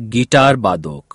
Guitar बादो।